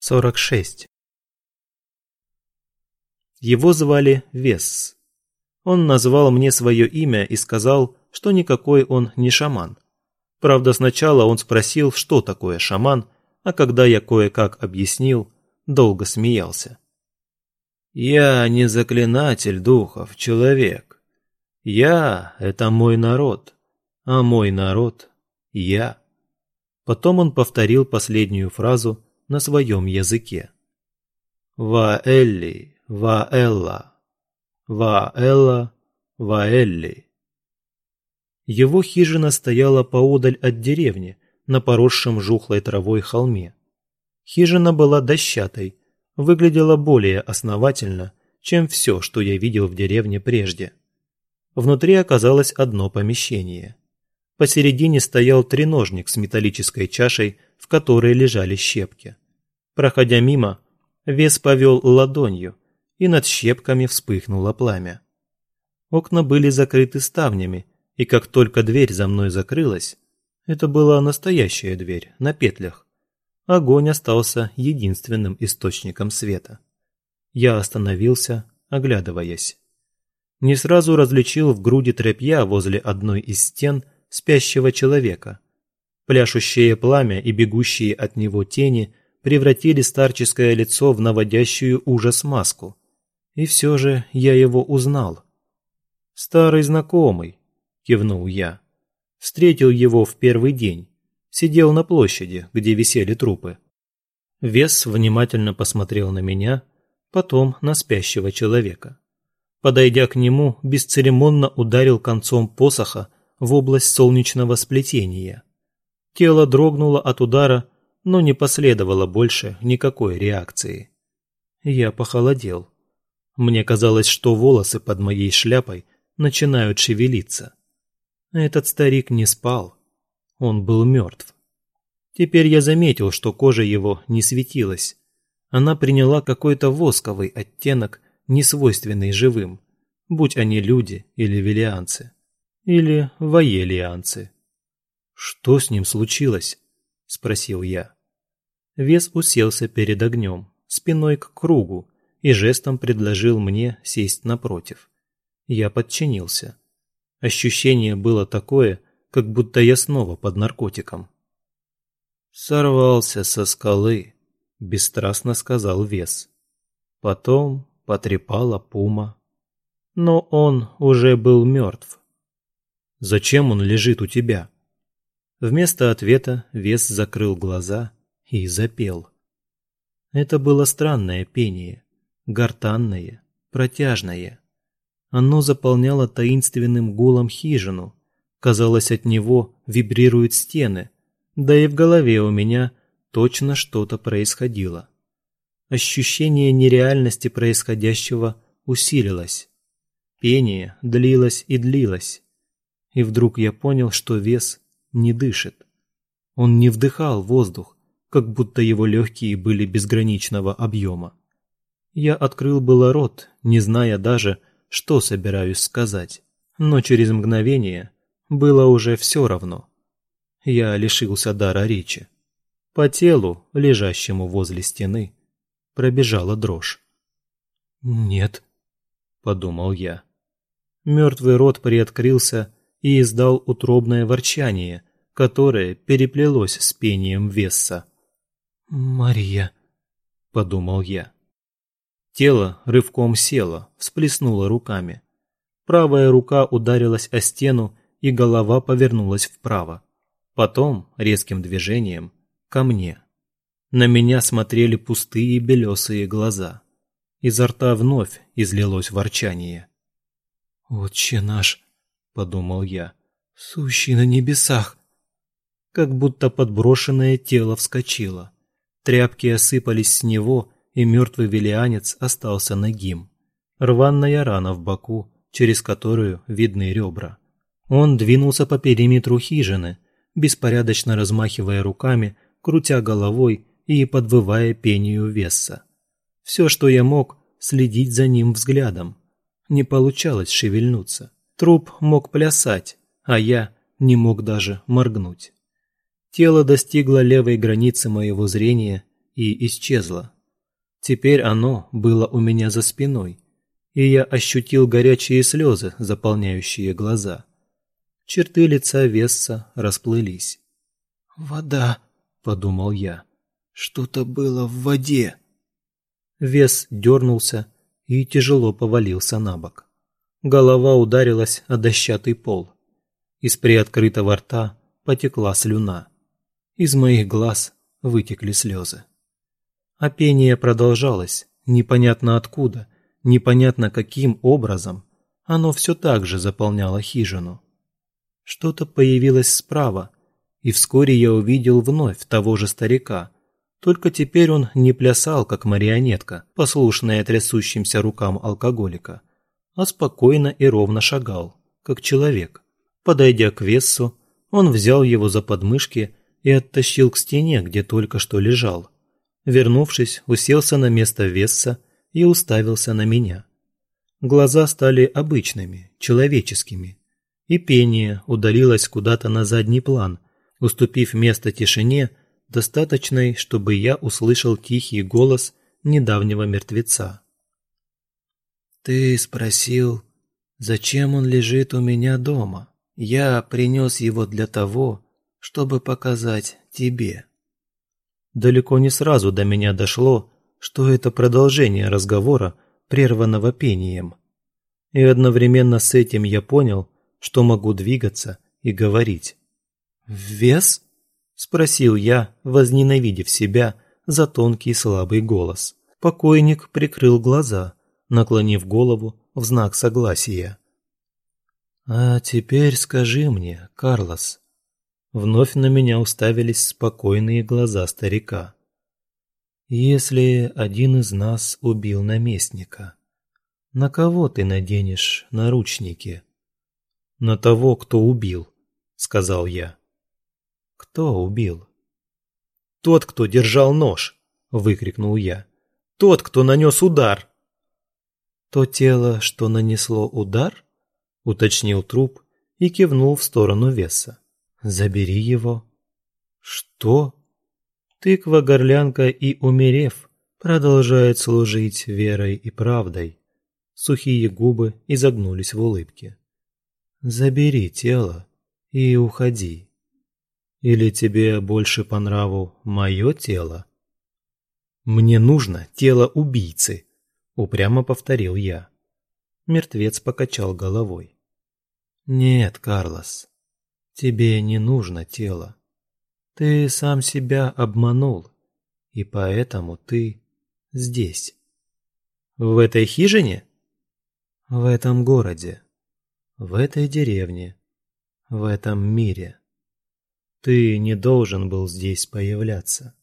46. Его звали Весс. Он назвал мне свое имя и сказал, что никакой он не шаман. Правда, сначала он спросил, что такое шаман, а когда я кое-как объяснил, долго смеялся. «Я не заклинатель духов, человек. Я – это мой народ, а мой народ – я». Потом он повторил последнюю фразу – на своем языке. Ваэлли, Ваэлла, Ваэлла, Ваэлли. Его хижина стояла поодаль от деревни, на поросшем жухлой травой холме. Хижина была дощатой, выглядела более основательно, чем все, что я видел в деревне прежде. Внутри оказалось одно помещение. Посередине стоял треножник с металлической чашей в которой лежали щепки. Проходя мимо, вес повел ладонью, и над щепками вспыхнуло пламя. Окна были закрыты ставнями, и как только дверь за мной закрылась, это была настоящая дверь на петлях, огонь остался единственным источником света. Я остановился, оглядываясь. Не сразу различил в груди тряпья возле одной из стен спящего человека – Пляшущее пламя и бегущие от него тени превратили старческое лицо в наводящую ужас маску. И все же я его узнал. «Старый знакомый», – кивнул я. Встретил его в первый день. Сидел на площади, где висели трупы. Вес внимательно посмотрел на меня, потом на спящего человека. Подойдя к нему, бесцеремонно ударил концом посоха в область солнечного сплетения – Тело дрогнуло от удара, но не последовало больше никакой реакции. Я похолодел. Мне казалось, что волосы под моей шляпой начинают шевелиться. Этот старик не спал. Он был мертв. Теперь я заметил, что кожа его не светилась. Она приняла какой-то восковый оттенок, несвойственный живым, будь они люди или велианцы. Или воелианцы. «Что с ним случилось?» – спросил я. Вес уселся перед огнем, спиной к кругу, и жестом предложил мне сесть напротив. Я подчинился. Ощущение было такое, как будто я снова под наркотиком. «Сорвался со скалы», – бесстрастно сказал Вес. Потом потрепала пума. Но он уже был мертв. «Зачем он лежит у тебя?» Вместо ответа Вес закрыл глаза и запел. Это было странное пение, гортанное, протяжное. Оно заполняло таинственным гулом хижину. Казалось, от него вибрируют стены, да и в голове у меня точно что-то происходило. Ощущение нереальности происходящего усилилось. Пение длилось и длилось. И вдруг я понял, что вес не дышит. Он не вдыхал воздух, как будто его легкие были безграничного объема. Я открыл было рот, не зная даже, что собираюсь сказать, но через мгновение было уже все равно. Я лишился дара речи. По телу, лежащему возле стены, пробежала дрожь. «Нет», — подумал я. Мертвый рот приоткрылся, и издал утробное ворчание, которое переплелось с пением Весса. «Мария», — подумал я. Тело рывком село, всплеснуло руками. Правая рука ударилась о стену, и голова повернулась вправо. Потом, резким движением, ко мне. На меня смотрели пустые белесые глаза. Изо рта вновь излилось ворчание. «Отче наш!» Подумал я. Сущий на небесах. Как будто подброшенное тело вскочило. Тряпки осыпались с него, и мертвый велианец остался нагим. Рваная рана в боку, через которую видны ребра. Он двинулся по периметру хижины, беспорядочно размахивая руками, крутя головой и подвывая пению веса. Все, что я мог, следить за ним взглядом. Не получалось шевельнуться. Труп мог плясать, а я не мог даже моргнуть. Тело достигло левой границы моего зрения и исчезло. Теперь оно было у меня за спиной, и я ощутил горячие слезы, заполняющие глаза. Черты лица Весса расплылись. «Вода», — подумал я, — «что-то было в воде». Вес дернулся и тяжело повалился на бок. Голова ударилась о дощатый пол. Из приоткрытого рта потекла слюна. Из моих глаз вытекли слезы. А пение продолжалось, непонятно откуда, непонятно каким образом. Оно все так же заполняло хижину. Что-то появилось справа, и вскоре я увидел вновь того же старика. Только теперь он не плясал, как марионетка, послушная трясущимся рукам алкоголика, а спокойно и ровно шагал, как человек. Подойдя к Вессу, он взял его за подмышки и оттащил к стене, где только что лежал. Вернувшись, уселся на место Весса и уставился на меня. Глаза стали обычными, человеческими, и пение удалилось куда-то на задний план, уступив место тишине, достаточной, чтобы я услышал тихий голос недавнего мертвеца. «Ты спросил, зачем он лежит у меня дома? Я принес его для того, чтобы показать тебе». Далеко не сразу до меня дошло, что это продолжение разговора, прерванного пением. И одновременно с этим я понял, что могу двигаться и говорить. «Вес?» – спросил я, возненавидев себя за тонкий слабый голос. Покойник прикрыл глаза, наклонив голову в знак согласия. «А теперь скажи мне, Карлос». Вновь на меня уставились спокойные глаза старика. Если один из нас убил наместника, на кого ты наденешь наручники? На того, кто убил, сказал я. Кто убил? Тот, кто держал нож, выкрикнул я. Тот, кто нанес удар. То тело, что нанесло удар? уточнил труп и кивнул в сторону веса. Забери его. Что? Тыква-горлянка и умерев, продолжает служить верой и правдой. Сухие губы изогнулись в улыбке. Забери тело и уходи. Или тебе больше по нраву мое тело? Мне нужно тело убийцы, упрямо повторил я. Мертвец покачал головой. Нет, Карлос, тебе не нужно тело. Ты сам себя обманул, и поэтому ты здесь. В этой хижине? В этом городе, в этой деревне, в этом мире. Ты не должен был здесь появляться.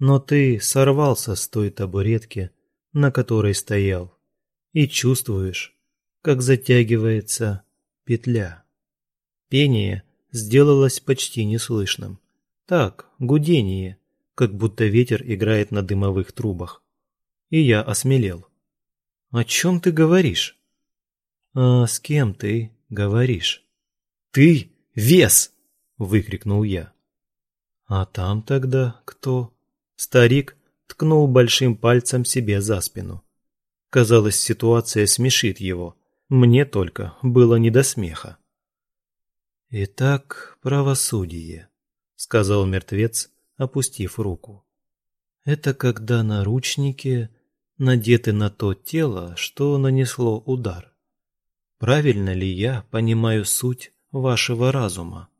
Но ты сорвался с той табуретки, на которой стоял, и чувствуешь, как затягивается петля. Пение сделалось почти неслышным. Так, гудение, как будто ветер играет на дымовых трубах. И я осмелел. О чем ты говоришь? А с кем ты говоришь? Ты вес! выкрикнул я. А там тогда кто? Старик ткнул большим пальцем себе за спину. Казалось, ситуация смешит его. Мне только было не до смеха. Итак, правосудие сказал мертвец, опустив руку. Это когда наручники надеты на то тело, что нанесло удар. Правильно ли я понимаю суть вашего разума?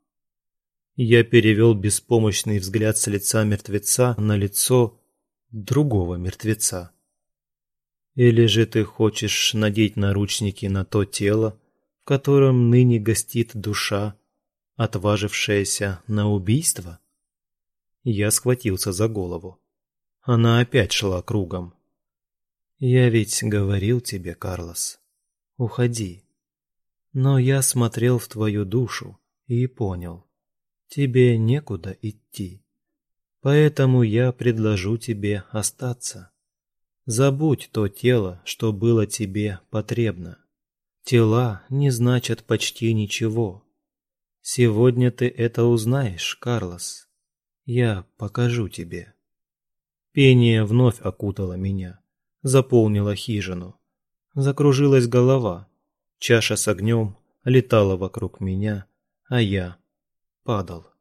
Я перевел беспомощный взгляд с лица мертвеца на лицо другого мертвеца. Или же ты хочешь надеть наручники на то тело, в котором ныне гостит душа, отважившаяся на убийство? Я схватился за голову. Она опять шла кругом. Я ведь говорил тебе, Карлос, уходи. Но я смотрел в твою душу и понял, тебе некуда идти. Поэтому я предложу тебе остаться. Забудь то тело, что было тебе потребно. Тела не значат почти ничего. Сегодня ты это узнаешь, Карлос. Я покажу тебе. Пение вновь окутало меня, заполнило хижину. Закружилась голова, чаша с огнем летала вокруг меня, а я падал.